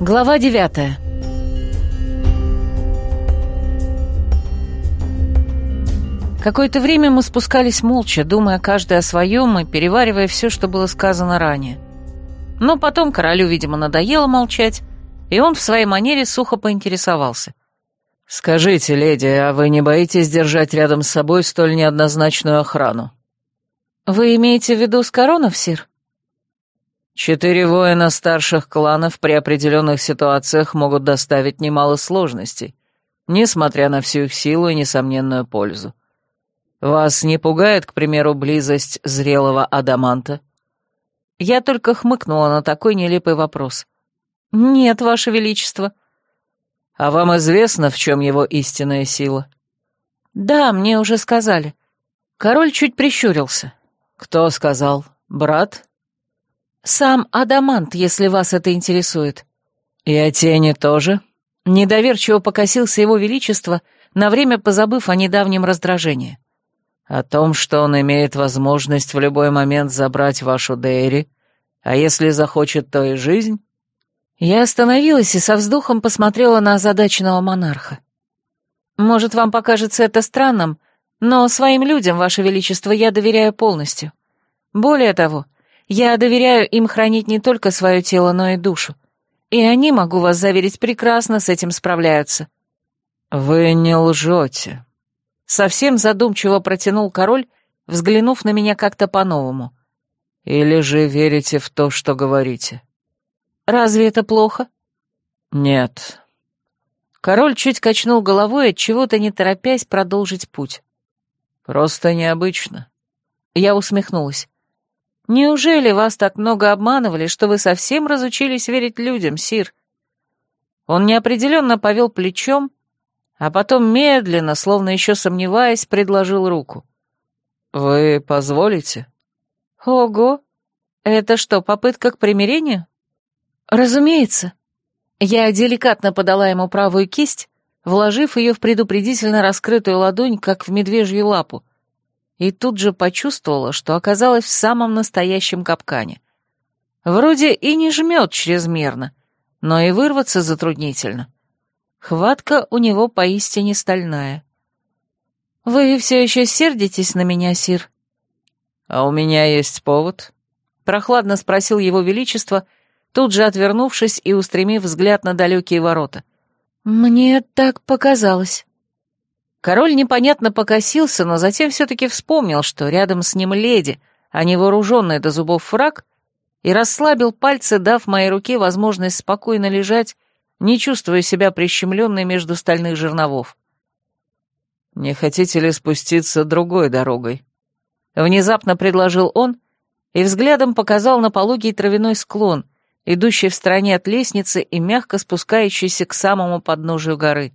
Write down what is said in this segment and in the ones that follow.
Глава девятая. Какое-то время мы спускались молча, думая каждый о своем и переваривая все, что было сказано ранее. Но потом королю, видимо, надоело молчать, и он в своей манере сухо поинтересовался. «Скажите, леди, а вы не боитесь держать рядом с собой столь неоднозначную охрану?» «Вы имеете в виду Скоронов, сир?» Четыре воина старших кланов при определенных ситуациях могут доставить немало сложностей, несмотря на всю их силу и несомненную пользу. Вас не пугает, к примеру, близость зрелого адаманта? Я только хмыкнула на такой нелепый вопрос. Нет, Ваше Величество. А вам известно, в чем его истинная сила? Да, мне уже сказали. Король чуть прищурился. Кто сказал? Брат? «Сам Адамант, если вас это интересует». «И о тени тоже?» Недоверчиво покосился его величество, на время позабыв о недавнем раздражении. «О том, что он имеет возможность в любой момент забрать вашу Дейри, а если захочет, то и жизнь?» Я остановилась и со вздохом посмотрела на озадаченного монарха. «Может, вам покажется это странным, но своим людям, ваше величество, я доверяю полностью. Более того, — я доверяю им хранить не только свое тело, но и душу. И они, могу вас заверить, прекрасно с этим справляются». «Вы не лжете», — совсем задумчиво протянул король, взглянув на меня как-то по-новому. «Или же верите в то, что говорите?» «Разве это плохо?» «Нет». Король чуть качнул головой, от чего-то не торопясь продолжить путь. «Просто необычно». Я усмехнулась. Неужели вас так много обманывали, что вы совсем разучились верить людям, Сир? Он неопределенно повел плечом, а потом медленно, словно еще сомневаясь, предложил руку. «Вы позволите?» «Ого! Это что, попытка к примирению?» «Разумеется». Я деликатно подала ему правую кисть, вложив ее в предупредительно раскрытую ладонь, как в медвежью лапу, и тут же почувствовала, что оказалась в самом настоящем капкане. Вроде и не жмет чрезмерно, но и вырваться затруднительно. Хватка у него поистине стальная. «Вы все еще сердитесь на меня, Сир?» «А у меня есть повод?» — прохладно спросил его величество, тут же отвернувшись и устремив взгляд на далекие ворота. «Мне так показалось». Король непонятно покосился, но затем все-таки вспомнил, что рядом с ним леди, а не вооруженный до зубов фраг, и расслабил пальцы, дав моей руке возможность спокойно лежать, не чувствуя себя прищемленной между стальных жерновов. «Не хотите ли спуститься другой дорогой?» Внезапно предложил он и взглядом показал на пологий травяной склон, идущий в стороне от лестницы и мягко спускающийся к самому подножию горы.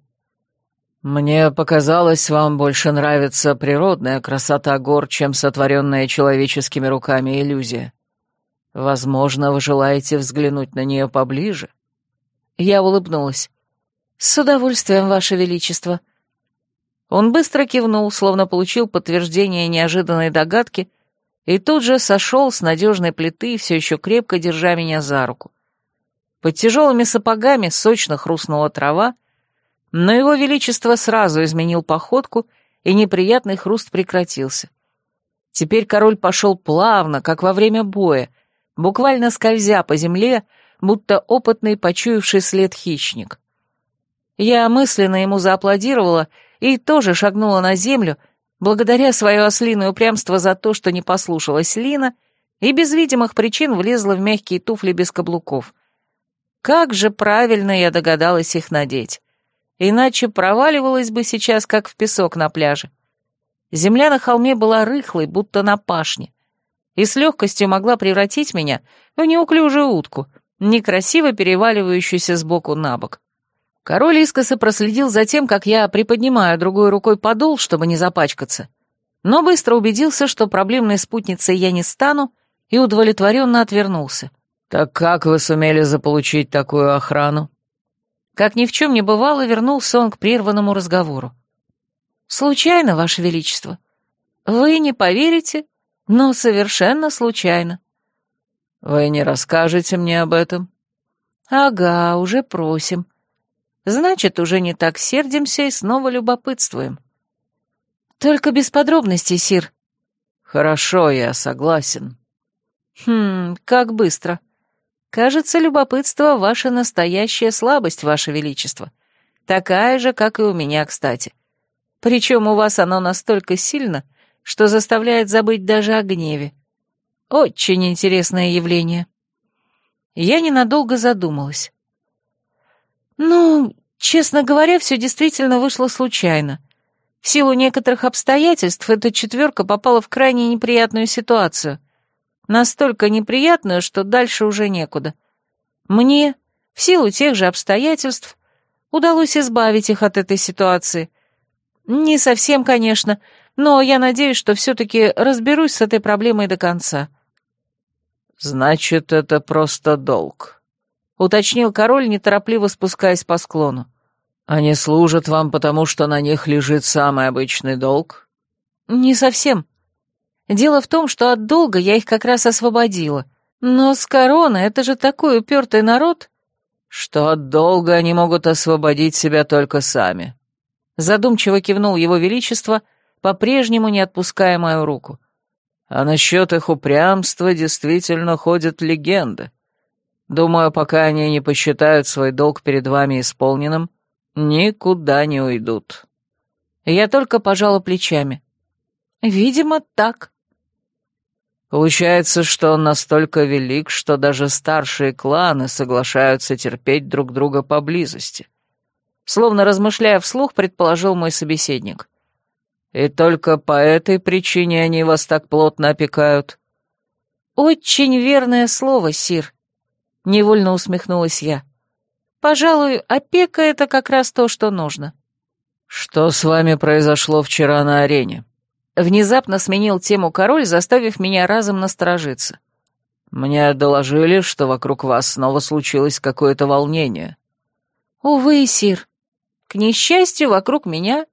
«Мне показалось, вам больше нравится природная красота гор, чем сотворенная человеческими руками иллюзия. Возможно, вы желаете взглянуть на нее поближе?» Я улыбнулась. «С удовольствием, Ваше Величество». Он быстро кивнул, словно получил подтверждение неожиданной догадки, и тут же сошел с надежной плиты, все еще крепко держа меня за руку. Под тяжелыми сапогами сочно хрустнула трава, но его величество сразу изменил походку, и неприятный хруст прекратился. Теперь король пошел плавно, как во время боя, буквально скользя по земле, будто опытный, почуявший след хищник. Я мысленно ему зааплодировала и тоже шагнула на землю, благодаря свое ослиное упрямство за то, что не послушалась Лина, и без видимых причин влезла в мягкие туфли без каблуков. Как же правильно я догадалась их надеть иначе проваливалась бы сейчас, как в песок на пляже. Земля на холме была рыхлой, будто на пашне, и с легкостью могла превратить меня в неуклюжую утку, некрасиво переваливающуюся сбоку на бок. Король искоса проследил за тем, как я приподнимаю другой рукой подол, чтобы не запачкаться, но быстро убедился, что проблемной спутницей я не стану, и удовлетворенно отвернулся. «Так как вы сумели заполучить такую охрану?» Как ни в чем не бывало, вернулся он к прерванному разговору. «Случайно, Ваше Величество. Вы не поверите, но совершенно случайно». «Вы не расскажете мне об этом?» Ага, уже просим. Значит, уже не так сердимся и снова любопытствуем. Только без подробностей, Сир. Хорошо, я согласен. Хм, как быстро. Кажется, любопытство — ваша настоящая слабость, ваше величество. Такая же, как и у меня, кстати. Причем у вас оно настолько сильно, что заставляет забыть даже о гневе. Очень интересное явление. Я ненадолго задумалась. Ну, честно говоря, все действительно вышло случайно. В силу некоторых обстоятельств эта четверка попала в крайне неприятную ситуацию. Настолько неприятную, что дальше уже некуда. Мне, в силу тех же обстоятельств, удалось избавить их от этой ситуации. Не совсем, конечно, но я надеюсь, что все-таки разберусь с этой проблемой до конца. «Значит, это просто долг», — уточнил король, неторопливо спускаясь по склону. «Они служат вам, потому что на них лежит самый обычный долг?» «Не совсем. Дело в том, что от долга я их как раз освободила. Но с короны это же такой упертый народ...» «Что от долга они могут освободить себя только сами», — задумчиво кивнул его величество, по-прежнему не отпуская мою руку. «А насчет их упрямства действительно ходят легенды. Думаю, пока они не посчитают свой долг перед вами исполненным, никуда не уйдут». Я только пожала плечами. «Видимо, так». Получается, что он настолько велик, что даже старшие кланы соглашаются терпеть друг друга поблизости. Словно размышляя вслух, предположил мой собеседник. И только по этой причине они вас так плотно опекают. Очень верное слово, Сир. Невольно усмехнулась я. Пожалуй, опека — это как раз то, что нужно. Что с вами произошло вчера на арене? Внезапно сменил тему король, заставив меня разом насторожиться. Мне доложили, что вокруг вас снова случилось какое-то волнение. Увы, Сир. К несчастью, вокруг меня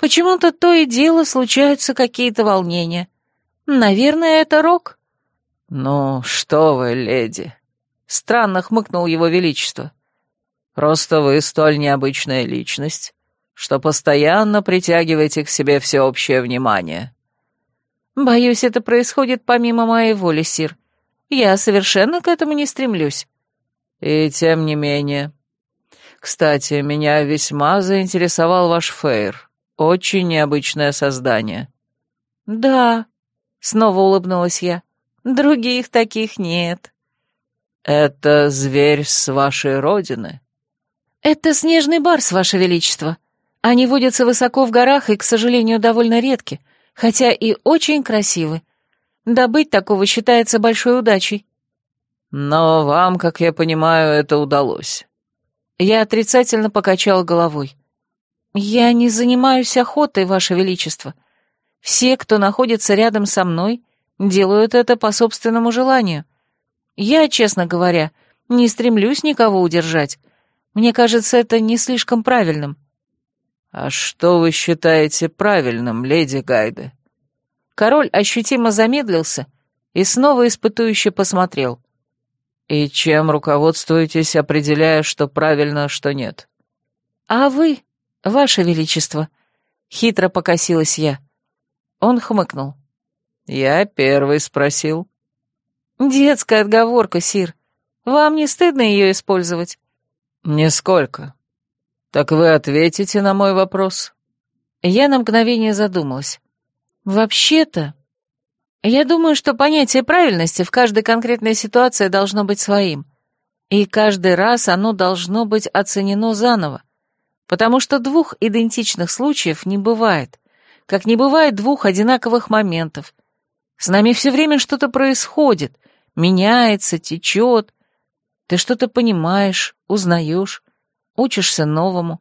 Почему-то то и дело случаются какие-то волнения. Наверное, это рок. «Ну, что вы, леди!» — странно хмыкнул его величество. «Просто вы столь необычная личность, что постоянно притягиваете к себе всеобщее внимание». «Боюсь, это происходит помимо моей воли, Сир. Я совершенно к этому не стремлюсь». «И тем не менее. Кстати, меня весьма заинтересовал ваш фейр. Очень необычное создание». «Да», — снова улыбнулась я, — «других таких нет». «Это зверь с вашей родины?» «Это снежный барс, ваше величество. Они водятся высоко в горах и, к сожалению, довольно редки, хотя и очень красивы. Добыть такого считается большой удачей». «Но вам, как я понимаю, это удалось». Я отрицательно покачала головой. «Я не занимаюсь охотой, Ваше Величество. Все, кто находится рядом со мной, делают это по собственному желанию. Я, честно говоря, не стремлюсь никого удержать. Мне кажется, это не слишком правильным». «А что вы считаете правильным, леди Гайде?» Король ощутимо замедлился и снова испытующе посмотрел. «И чем руководствуетесь, определяя, что правильно, а что нет?» «А вы?» «Ваше Величество», — хитро покосилась я. Он хмыкнул. «Я первый спросил». «Детская отговорка, Сир. Вам не стыдно ее использовать?» «Нисколько. Так вы ответите на мой вопрос?» Я на мгновение задумалась. «Вообще-то, я думаю, что понятие правильности в каждой конкретной ситуации должно быть своим, и каждый раз оно должно быть оценено заново потому что двух идентичных случаев не бывает, как не бывает двух одинаковых моментов. С нами все время что-то происходит, меняется, течет. Ты что-то понимаешь, узнаешь, учишься новому.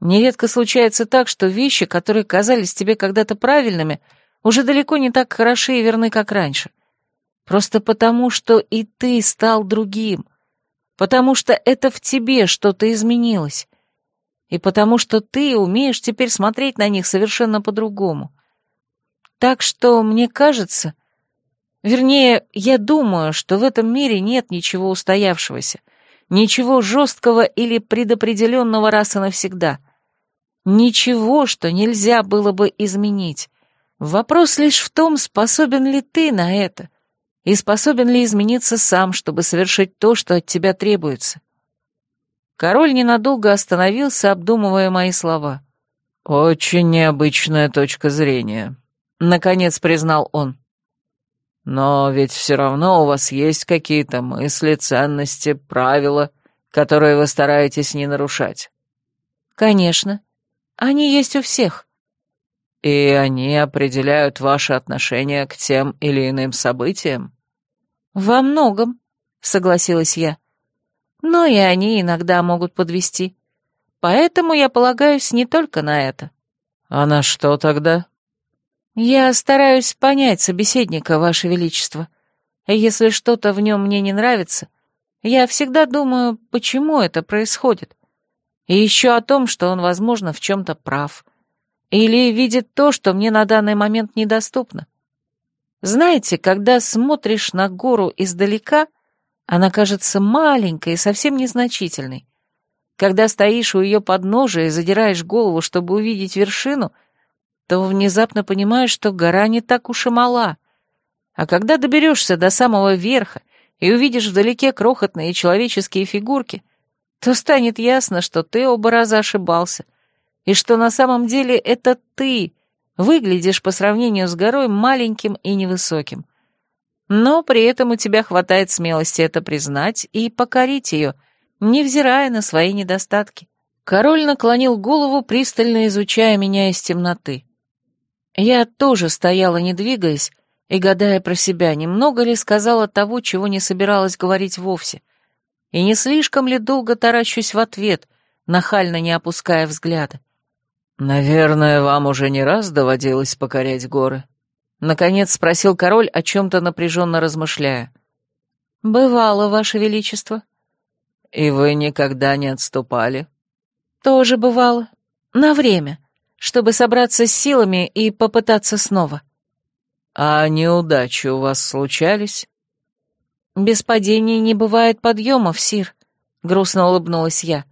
Нередко случается так, что вещи, которые казались тебе когда-то правильными, уже далеко не так хороши и верны, как раньше. Просто потому, что и ты стал другим, потому что это в тебе что-то изменилось, и потому что ты умеешь теперь смотреть на них совершенно по-другому. Так что, мне кажется, вернее, я думаю, что в этом мире нет ничего устоявшегося, ничего жесткого или предопределенного раз и навсегда. Ничего, что нельзя было бы изменить. Вопрос лишь в том, способен ли ты на это, и способен ли измениться сам, чтобы совершить то, что от тебя требуется. Король ненадолго остановился, обдумывая мои слова. «Очень необычная точка зрения», — наконец признал он. «Но ведь все равно у вас есть какие-то мысли, ценности, правила, которые вы стараетесь не нарушать». «Конечно. Они есть у всех». «И они определяют ваше отношение к тем или иным событиям?» «Во многом», — согласилась я. «Но и они иногда могут подвести. Поэтому я полагаюсь не только на это». «А на что тогда?» «Я стараюсь понять собеседника, Ваше Величество. Если что-то в нем мне не нравится, я всегда думаю, почему это происходит. И еще о том, что он, возможно, в чем-то прав. Или видит то, что мне на данный момент недоступно. Знаете, когда смотришь на гору издалека, она кажется маленькой и совсем незначительной. Когда стоишь у ее подножия и задираешь голову, чтобы увидеть вершину, то внезапно понимаешь, что гора не так уж и мала. А когда доберешься до самого верха и увидишь вдалеке крохотные человеческие фигурки, то станет ясно, что ты оба раза ошибался, и что на самом деле это ты — Выглядишь по сравнению с горой маленьким и невысоким. Но при этом у тебя хватает смелости это признать и покорить ее, невзирая на свои недостатки. Король наклонил голову, пристально изучая меня из темноты. Я тоже стояла, не двигаясь, и, гадая про себя, немного ли сказала того, чего не собиралась говорить вовсе, и не слишком ли долго таращусь в ответ, нахально не опуская взгляда. «Наверное, вам уже не раз доводилось покорять горы?» Наконец спросил король, о чем-то напряженно размышляя. «Бывало, ваше величество». «И вы никогда не отступали?» «Тоже бывало. На время, чтобы собраться с силами и попытаться снова». «А неудачи у вас случались?» «Без падений не бывает подъемов, сир», — грустно улыбнулась я.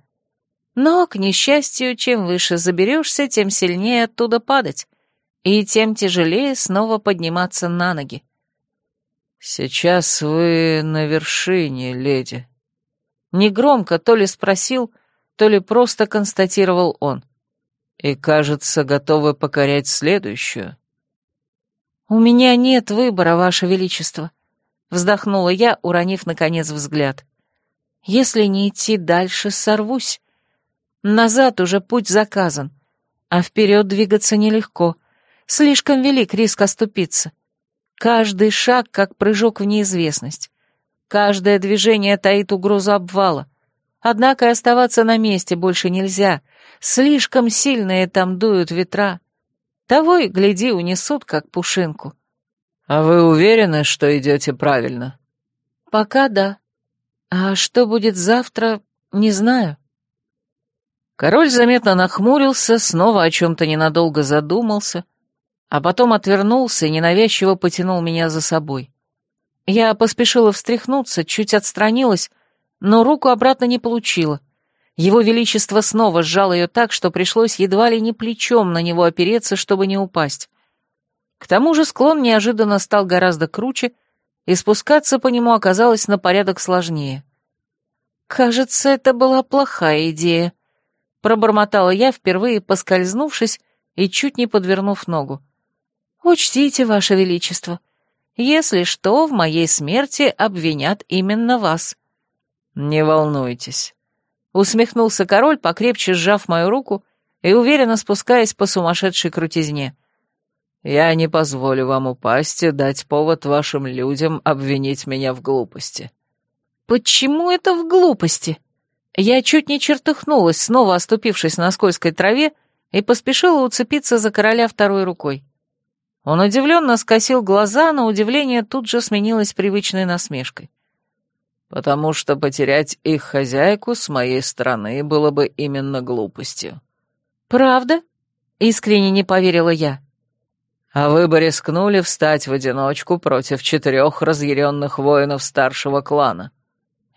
Но, к несчастью, чем выше заберешься, тем сильнее оттуда падать, и тем тяжелее снова подниматься на ноги. «Сейчас вы на вершине, леди». Негромко то ли спросил, то ли просто констатировал он. «И, кажется, готовы покорять следующую». «У меня нет выбора, Ваше Величество», — вздохнула я, уронив, наконец, взгляд. «Если не идти дальше, сорвусь. Назад уже путь заказан, а вперед двигаться нелегко. Слишком велик риск оступиться. Каждый шаг как прыжок в неизвестность. Каждое движение таит угрозу обвала. Однако оставаться на месте больше нельзя. Слишком сильные там дуют ветра. Того и, гляди, унесут, как пушинку. «А вы уверены, что идете правильно?» «Пока да. А что будет завтра, не знаю». Король заметно нахмурился, снова о чем-то ненадолго задумался, а потом отвернулся и ненавязчиво потянул меня за собой. Я поспешила встряхнуться, чуть отстранилась, но руку обратно не получила. Его Величество снова сжал ее так, что пришлось едва ли не плечом на него опереться, чтобы не упасть. К тому же склон неожиданно стал гораздо круче, и спускаться по нему оказалось на порядок сложнее. Кажется, это была плохая идея, пробормотала я, впервые поскользнувшись и чуть не подвернув ногу. «Учтите, Ваше Величество, если что, в моей смерти обвинят именно вас». «Не волнуйтесь», — усмехнулся король, покрепче сжав мою руку и уверенно спускаясь по сумасшедшей крутизне. «Я не позволю вам упасть и дать повод вашим людям обвинить меня в глупости». «Почему это в глупости?» Я чуть не чертыхнулась, снова оступившись на скользкой траве, и поспешила уцепиться за короля второй рукой. Он удивленно скосил глаза, но удивление тут же сменилось привычной насмешкой. «Потому что потерять их хозяйку с моей стороны было бы именно глупостью». «Правда?» — искренне не поверила я. «А вы бы рискнули встать в одиночку против четырех разъяренных воинов старшего клана?»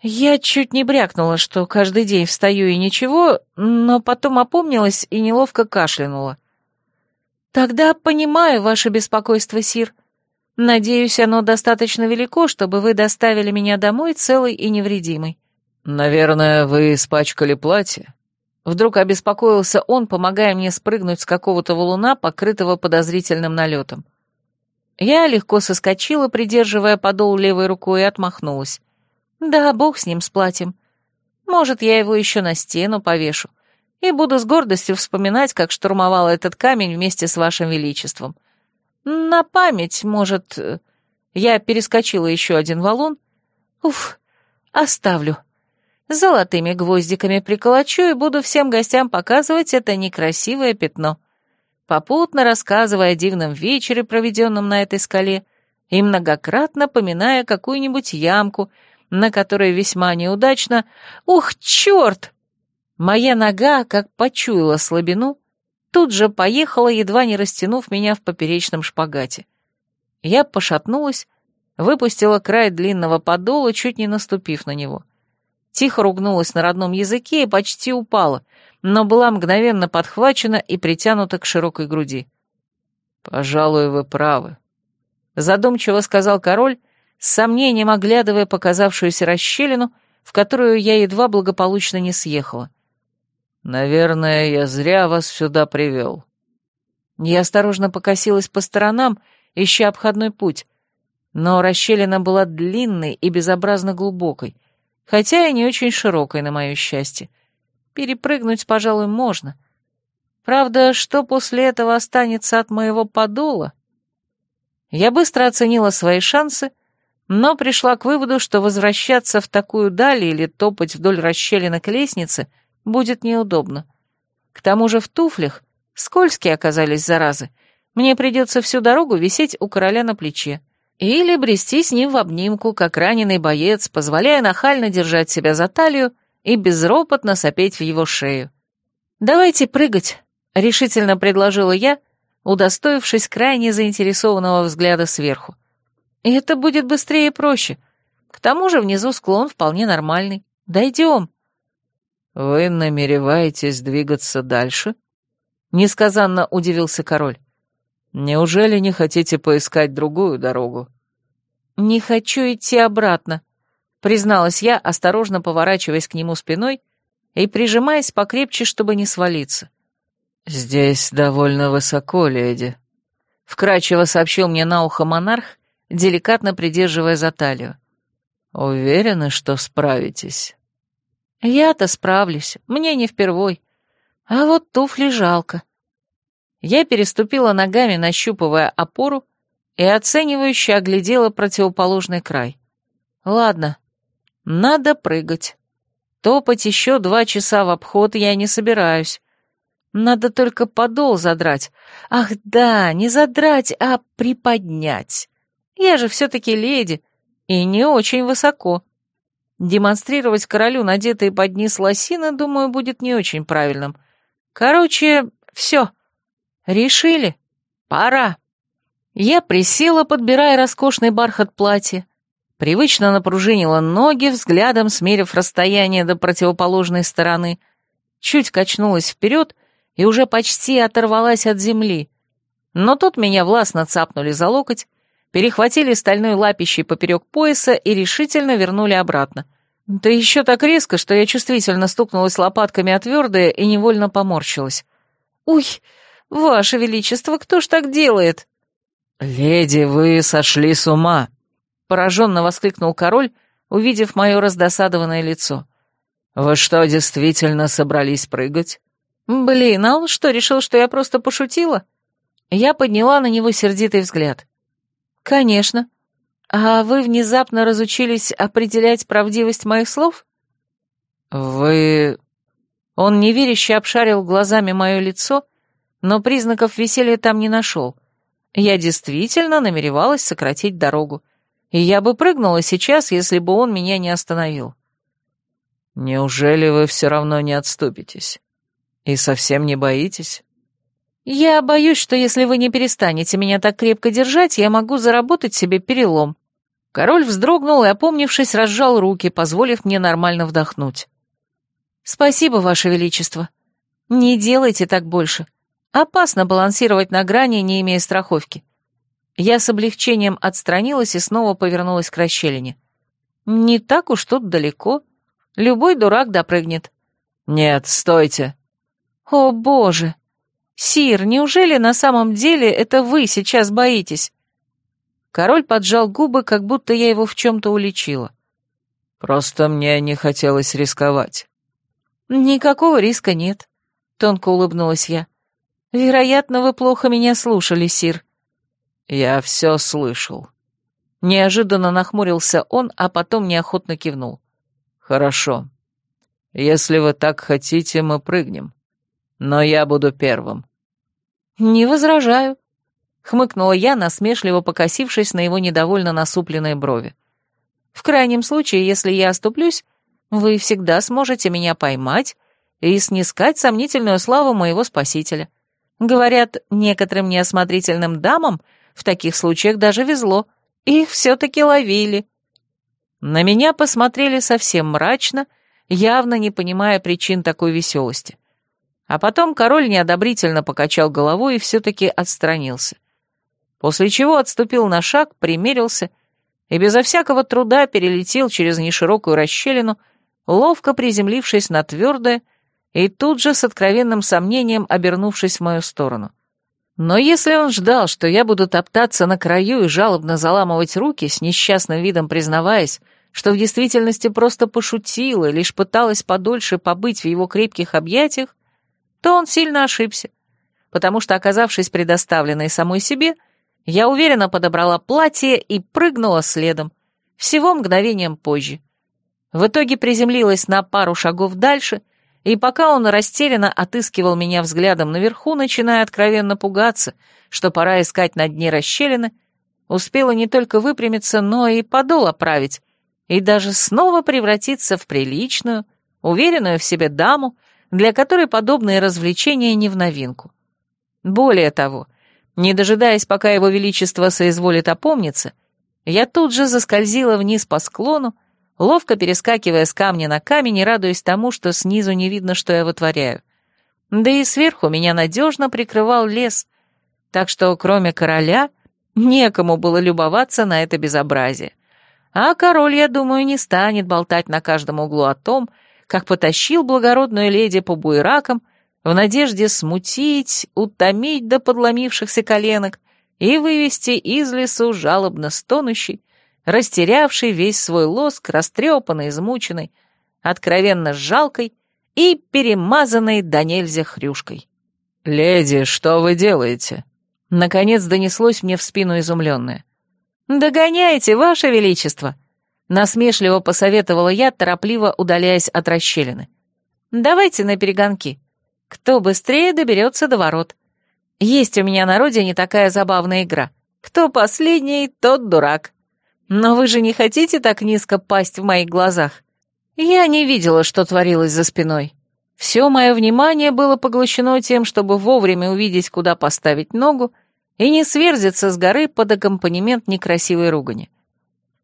Я чуть не брякнула, что каждый день встаю и ничего, но потом опомнилась и неловко кашлянула. «Тогда понимаю ваше беспокойство, Сир. Надеюсь, оно достаточно велико, чтобы вы доставили меня домой целой и невредимой». «Наверное, вы испачкали платье?» Вдруг обеспокоился он, помогая мне спрыгнуть с какого-то валуна, покрытого подозрительным налетом. Я легко соскочила, придерживая подол левой рукой, и отмахнулась. «Да, бог с ним, с платьем. Может, я его еще на стену повешу и буду с гордостью вспоминать, как штурмовала этот камень вместе с вашим величеством. На память, может...» Я перескочила еще один валун. Уф, оставлю. Золотыми гвоздиками приколочу и буду всем гостям показывать это некрасивое пятно. Попутно рассказывая о дивном вечере, проведенном на этой скале, и многократно поминая какую-нибудь ямку, на которой весьма неудачно... Ух, черт! Моя нога, как почуяла слабину, тут же поехала, едва не растянув меня в поперечном шпагате. Я пошатнулась, выпустила край длинного подола, чуть не наступив на него тихо ругнулась на родном языке и почти упала, но была мгновенно подхвачена и притянута к широкой груди. «Пожалуй, вы правы», — задумчиво сказал король, с сомнением оглядывая показавшуюся расщелину, в которую я едва благополучно не съехала. «Наверное, я зря вас сюда привел». Я осторожно покосилась по сторонам, ища обходной путь, но расщелина была длинной и безобразно глубокой — хотя и не очень широкой, на мое счастье. Перепрыгнуть, пожалуй, можно. Правда, что после этого останется от моего подола? Я быстро оценила свои шансы, но пришла к выводу, что возвращаться в такую даль или топать вдоль расщелины к лестнице будет неудобно. К тому же в туфлях скользкие оказались заразы. Мне придется всю дорогу висеть у короля на плече. Или брести с ним в обнимку, как раненый боец, позволяя нахально держать себя за талию и безропотно сопеть в его шею. «Давайте прыгать», — решительно предложила я, удостоившись крайне заинтересованного взгляда сверху. «И это будет быстрее и проще. К тому же внизу склон вполне нормальный. Дойдем». «Вы намереваетесь двигаться дальше?» — несказанно удивился король. Неужели не хотите поискать другую дорогу? Не хочу идти обратно, призналась я, осторожно поворачиваясь к нему спиной и прижимаясь покрепче, чтобы не свалиться. Здесь довольно высоко, леди, вкрадчиво сообщил мне на ухо монарх, деликатно придерживая за талию. Уверены, что справитесь? Я-то справлюсь, мне не впервой. А вот туфли жалко. Я переступила ногами, нащупывая опору, и оценивающе оглядела противоположный край. Ладно, надо прыгать. Топать еще два часа в обход я не собираюсь. Надо только подол задрать. Ах да, не задрать, а приподнять. Я же все-таки леди, и не очень высоко. Демонстрировать королю надетые под низ лосины, думаю, будет не очень правильным. Короче, все. «Решили? Пора!» Я присела, подбирая роскошный бархат платья, привычно напружинила ноги, взглядом смерив расстояние до противоположной стороны, чуть качнулась вперед и уже почти оторвалась от земли. Но тут меня властно цапнули за локоть, перехватили стальной лапищей поперек пояса и решительно вернули обратно. Да еще так резко, что я чувствительно стукнулась лопатками о твердое и невольно поморщилась. «Уй!» «Ваше Величество, кто ж так делает?» «Леди, вы сошли с ума!» — пораженно воскликнул король, увидев мое раздосадованное лицо. «Вы что, действительно собрались прыгать?» «Блин, а он что, решил, что я просто пошутила?» Я подняла на него сердитый взгляд. «Конечно. А вы внезапно разучились определять правдивость моих слов?» «Вы...» Он неверяще обшарил глазами мое лицо но признаков веселья там не нашел. Я действительно намеревалась сократить дорогу, и я бы прыгнула сейчас, если бы он меня не остановил. «Неужели вы все равно не отступитесь? И совсем не боитесь?» «Я боюсь, что если вы не перестанете меня так крепко держать, я могу заработать себе перелом». Король вздрогнул и, опомнившись, разжал руки, позволив мне нормально вдохнуть. «Спасибо, Ваше Величество. Не делайте так больше. Опасно балансировать на грани, не имея страховки». Я с облегчением отстранилась и снова повернулась к расщелине. «Не так уж тут далеко. Любой дурак допрыгнет». «Нет, стойте». «О, боже! Сир, неужели на самом деле это вы сейчас боитесь?» Король поджал губы, как будто я его в чем-то уличила. «Просто мне не хотелось рисковать». «Никакого риска нет», — тонко улыбнулась я. «Вероятно, вы плохо меня слушали, Сир». «Я все слышал». Неожиданно нахмурился он, а потом неохотно кивнул. «Хорошо. Если вы так хотите, мы прыгнем. Но я буду первым». «Не возражаю», — хмыкнула я, насмешливо покосившись на его недовольно насупленные брови. «В крайнем случае, если я оступлюсь, вы всегда сможете меня поймать и снискать сомнительную славу моего спасителя. Говорят, некоторым неосмотрительным дамам в таких случаях даже везло, их все-таки ловили». На меня посмотрели совсем мрачно, явно не понимая причин такой веселости. А потом король неодобрительно покачал головой и все-таки отстранился. После чего отступил на шаг, примерился и безо всякого труда перелетел через неширокую расщелину, ловко приземлившись на твердое и тут же с откровенным сомнением обернувшись в мою сторону. Но если он ждал, что я буду топтаться на краю и жалобно заламывать руки, с несчастным видом признаваясь, что в действительности просто пошутила лишь пыталась подольше побыть в его крепких объятиях, то он сильно ошибся, потому что, оказавшись предоставленной самой себе, я уверенно подобрала платье и прыгнула следом, всего мгновением позже. В итоге приземлилась на пару шагов дальше, и пока он растерянно отыскивал меня взглядом наверху, начиная откровенно пугаться, что пора искать на дне расщелины, успела не только выпрямиться, но и подол оправить, и даже снова превратиться в приличную, уверенную в себе даму, для которой подобные развлечения не в новинку. Более того, не дожидаясь, пока его величество соизволит опомниться, я тут же заскользила вниз по склону, ловко перескакивая с камня на камень и радуясь тому, что снизу не видно, что я вытворяю. Да и сверху меня надежно прикрывал лес, так что кроме короля некому было любоваться на это безобразие. А король, я думаю, не станет болтать на каждом углу о том, как потащил благородную леди по буеракам в надежде смутить, утомить до подломившихся коленок и вывести из лесу жалобно стонущий, растерявший весь свой лоск, растрепанный, измученный, откровенно жалкой и перемазанной до нельзя хрюшкой. «Леди, что вы делаете?» Наконец донеслось мне в спину изумленное. «Догоняйте, ваше величество!» Насмешливо посоветовала я, торопливо удаляясь от расщелины. «Давайте на перегонки. Кто быстрее доберется до ворот. Есть у меня на родине такая забавная игра. Кто последний, тот дурак. Но вы же не хотите так низко пасть в моих глазах? Я не видела, что творилось за спиной. Все мое внимание было поглощено тем, чтобы вовремя увидеть, куда поставить ногу, и не сверзиться с горы под аккомпанемент некрасивой ругани.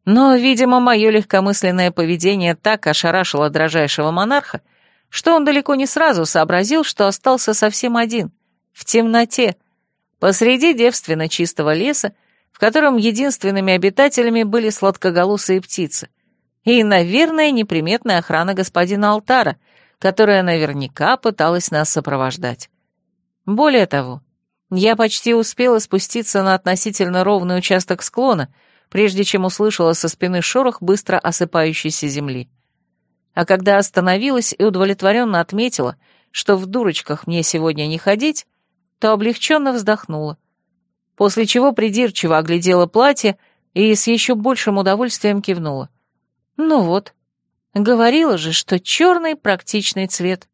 Но, видимо, мое легкомысленное поведение так ошарашило дрожайшего монарха, что он далеко не сразу сообразил, что остался совсем один, в темноте, посреди девственно чистого леса, в котором единственными обитателями были сладкоголосые птицы, и, наверное, неприметная охрана господина Алтара, которая наверняка пыталась нас сопровождать. Более того, я почти успела спуститься на относительно ровный участок склона, прежде чем услышала со спины шорох быстро осыпающейся земли. А когда остановилась и удовлетворенно отметила, что в дурочках мне сегодня не ходить, то облегченно вздохнула, после чего придирчиво оглядела платье и с еще большим удовольствием кивнула. Ну вот, говорила же, что черный практичный цвет.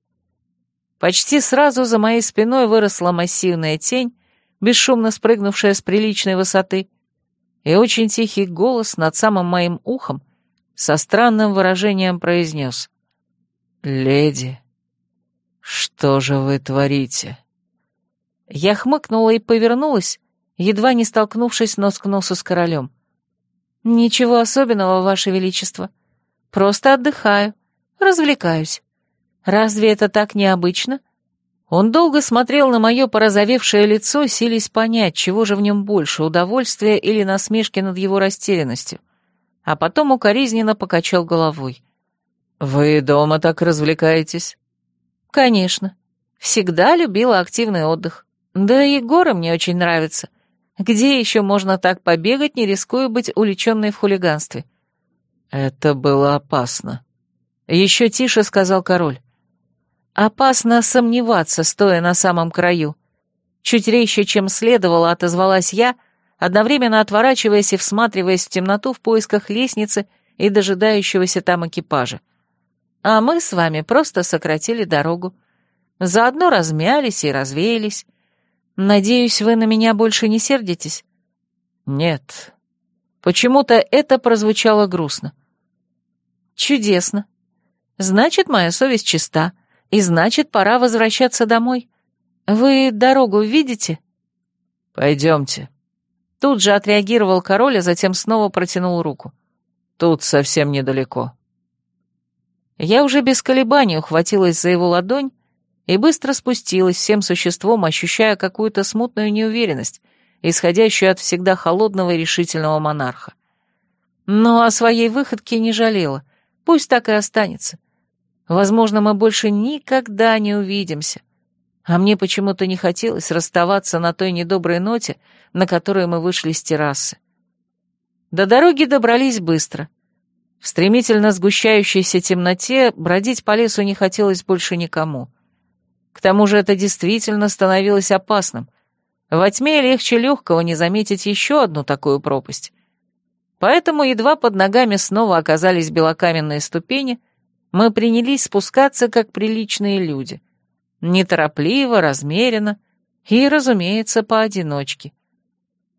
Почти сразу за моей спиной выросла массивная тень, бесшумно спрыгнувшая с приличной высоты, и очень тихий голос над самым моим ухом со странным выражением произнес. «Леди, что же вы творите?» Я хмыкнула и повернулась, едва не столкнувшись нос к носу с королем. «Ничего особенного, Ваше Величество. Просто отдыхаю, развлекаюсь. Разве это так необычно?» Он долго смотрел на мое порозовевшее лицо, силясь понять, чего же в нем больше, удовольствия или насмешки над его растерянностью. А потом укоризненно покачал головой. «Вы дома так развлекаетесь?» «Конечно. Всегда любила активный отдых. Да и горы мне очень нравятся. Где еще можно так побегать, не рискуя быть уличенной в хулиганстве?» «Это было опасно», — еще тише сказал король. Опасно сомневаться, стоя на самом краю. Чуть резче, чем следовало, отозвалась я, одновременно отворачиваясь и всматриваясь в темноту в поисках лестницы и дожидающегося там экипажа. А мы с вами просто сократили дорогу. Заодно размялись и развеялись. Надеюсь, вы на меня больше не сердитесь? Нет. Почему-то это прозвучало грустно. Чудесно. Значит, моя совесть чиста и значит, пора возвращаться домой. Вы дорогу видите?» «Пойдемте». Тут же отреагировал король, а затем снова протянул руку. «Тут совсем недалеко». Я уже без колебаний ухватилась за его ладонь и быстро спустилась всем существом, ощущая какую-то смутную неуверенность, исходящую от всегда холодного и решительного монарха. Но о своей выходке не жалела, пусть так и останется. Возможно, мы больше никогда не увидимся. А мне почему-то не хотелось расставаться на той недоброй ноте, на которой мы вышли с террасы. До дороги добрались быстро. В стремительно сгущающейся темноте бродить по лесу не хотелось больше никому. К тому же это действительно становилось опасным. Во тьме легче легкого не заметить еще одну такую пропасть. Поэтому едва под ногами снова оказались белокаменные ступени — мы принялись спускаться, как приличные люди. Неторопливо, размеренно и, разумеется, поодиночке.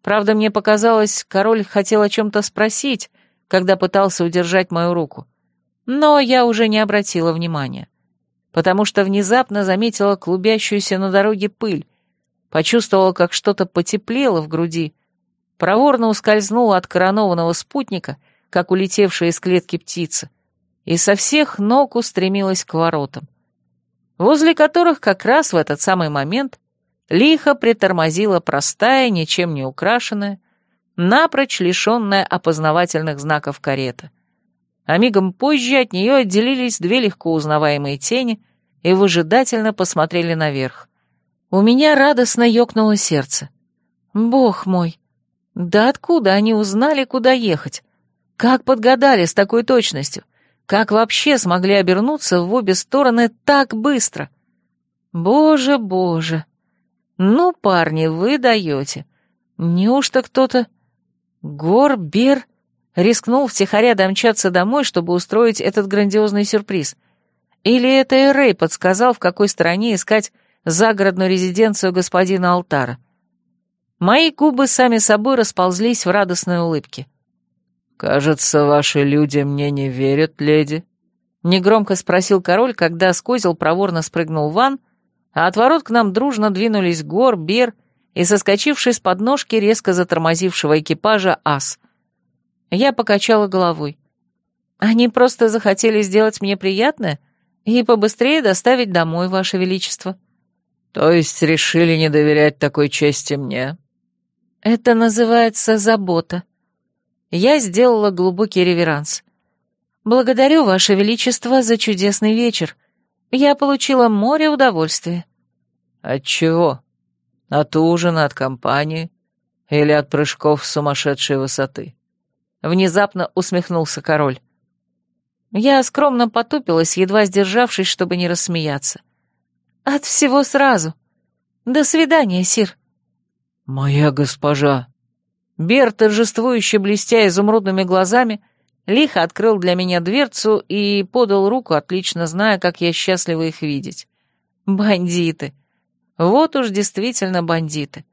Правда, мне показалось, король хотел о чем-то спросить, когда пытался удержать мою руку. Но я уже не обратила внимания, потому что внезапно заметила клубящуюся на дороге пыль, почувствовала, как что-то потеплело в груди, проворно ускользнула от коронованного спутника, как улетевшая из клетки птица — и со всех ног устремилась к воротам, возле которых как раз в этот самый момент лихо притормозила простая, ничем не украшенная, напрочь лишенная опознавательных знаков карета. А мигом позже от нее отделились две легко узнаваемые тени и выжидательно посмотрели наверх. У меня радостно ёкнуло сердце. Бог мой! Да откуда они узнали, куда ехать? Как подгадали с такой точностью? Как вообще смогли обернуться в обе стороны так быстро? Боже, боже. Ну, парни, вы даете. Неужто кто-то... Горбер рискнул втихаря домчаться домой, чтобы устроить этот грандиозный сюрприз? Или это Эрей подсказал, в какой стороне искать загородную резиденцию господина Алтара? Мои губы сами собой расползлись в радостной улыбке. «Кажется, ваши люди мне не верят, леди», — негромко спросил король, когда скозел проворно спрыгнул ван, а от ворот к нам дружно двинулись Гор, Бер и, соскочивший с подножки резко затормозившего экипажа, Ас. Я покачала головой. «Они просто захотели сделать мне приятное и побыстрее доставить домой, Ваше Величество». «То есть решили не доверять такой чести мне?» «Это называется забота», я сделала глубокий реверанс. «Благодарю, Ваше Величество, за чудесный вечер. Я получила море удовольствия». «От чего? От ужина, от компании или от прыжков с сумасшедшей высоты?» Внезапно усмехнулся король. Я скромно потупилась, едва сдержавшись, чтобы не рассмеяться. «От всего сразу. До свидания, сир». «Моя госпожа», Бер, торжествующе блестя изумрудными глазами, лихо открыл для меня дверцу и подал руку, отлично зная, как я счастлива их видеть. Бандиты. Вот уж действительно бандиты.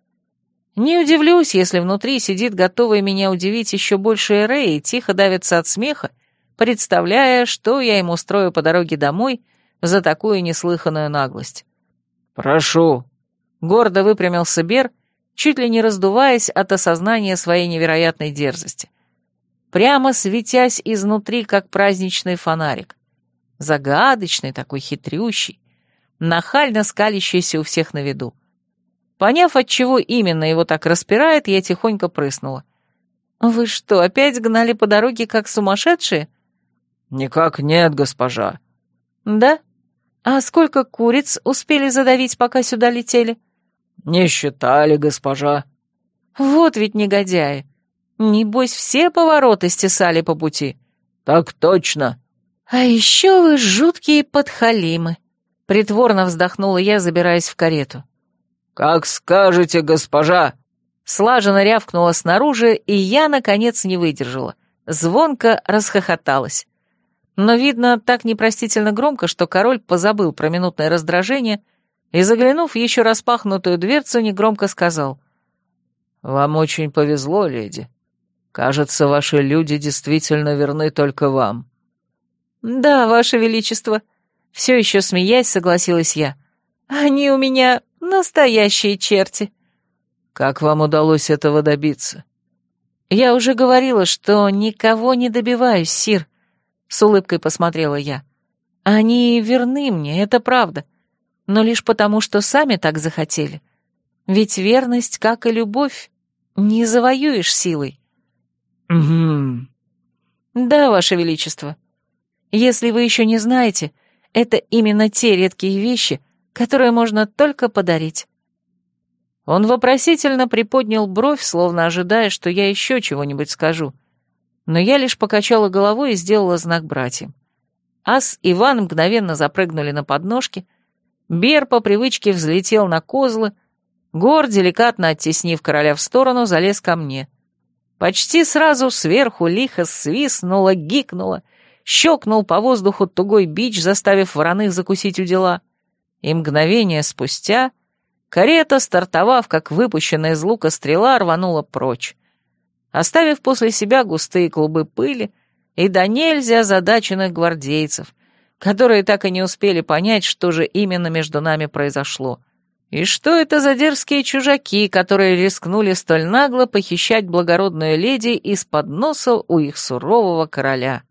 Не удивлюсь, если внутри сидит готовый меня удивить еще больше Эрей и тихо давится от смеха, представляя, что я ему устрою по дороге домой за такую неслыханную наглость. «Прошу», — гордо выпрямился Бер чуть ли не раздуваясь от осознания своей невероятной дерзости. прямо светясь изнутри, как праздничный фонарик. Загадочный такой, хитрющий, нахально скалящийся у всех на виду. Поняв, от чего именно его так распирает, я тихонько прыснула. «Вы что, опять гнали по дороге, как сумасшедшие?» «Никак нет, госпожа». «Да? А сколько куриц успели задавить, пока сюда летели?» «Не считали, госпожа». «Вот ведь негодяи. Небось, все повороты стесали по пути». «Так точно». «А еще вы жуткие подхалимы», — притворно вздохнула я, забираясь в карету. «Как скажете, госпожа!» Слаженно рявкнула снаружи, и я, наконец, не выдержала. Звонко расхохоталась. Но, видно, так непростительно громко, что король позабыл про минутное раздражение и, заглянув в еще распахнутую дверцу, негромко сказал. «Вам очень повезло, леди. Кажется, ваши люди действительно верны только вам». «Да, ваше величество», — все еще смеясь, согласилась я. «Они у меня Настоящие черти. Как вам удалось этого добиться? Я уже говорила, что никого не добиваюсь, Сир. С улыбкой посмотрела я. Они верны мне, это правда. Но лишь потому, что сами так захотели. Ведь верность, как и любовь, не завоюешь силой. Угу. Да, Ваше Величество. Если вы еще не знаете, это именно те редкие вещи, которое можно только подарить». Он вопросительно приподнял бровь, словно ожидая, что я еще чего-нибудь скажу. Но я лишь покачала головой и сделала знак братьям. Ас и Иван мгновенно запрыгнули на подножки, Бер по привычке взлетел на козлы, Гор, деликатно оттеснив короля в сторону, залез ко мне. Почти сразу сверху лихо свистнуло, гикнуло, щелкнул по воздуху тугой бич, заставив вороных закусить у дела и мгновение спустя карета, стартовав, как выпущенная из лука стрела, рванула прочь, оставив после себя густые клубы пыли и до нельзя задаченных гвардейцев, которые так и не успели понять, что же именно между нами произошло. И что это за дерзкие чужаки, которые рискнули столь нагло похищать благородную леди из-под носа у их сурового короля?